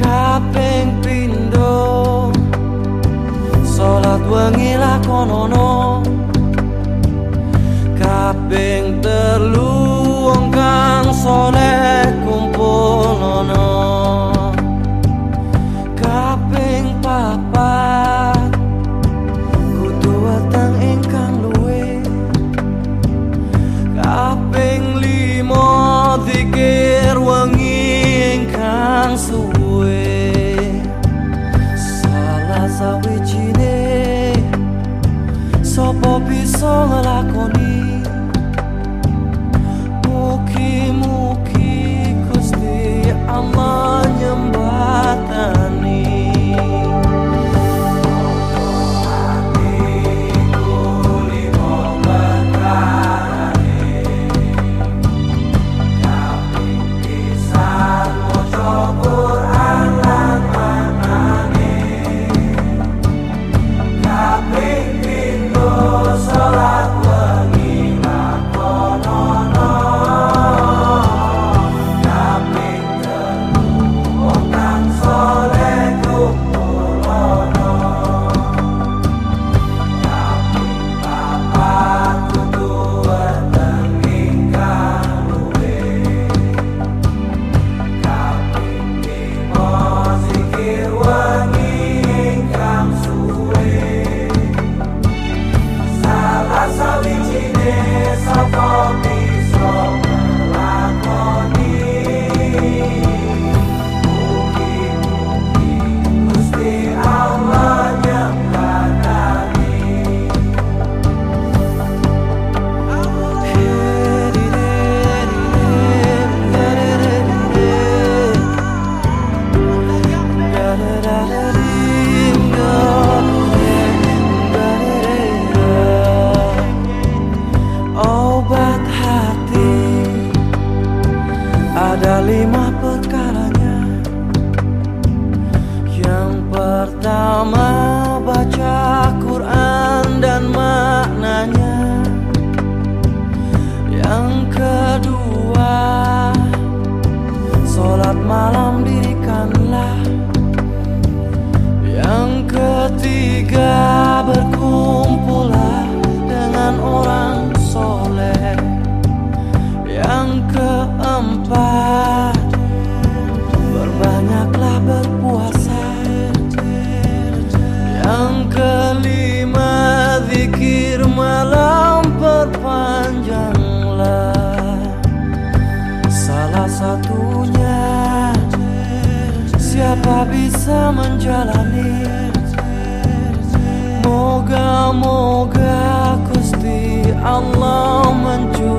kaping pindho? Salat wengi lakonono malam dirikanlah. Yang ketiga berkumpullah dengan orang soleh. Yang keempat Berbanyaklah berpuasa. Yang kelima Zikir malam tak bisa menjalani. Moga-moga Gusti Allah mencuci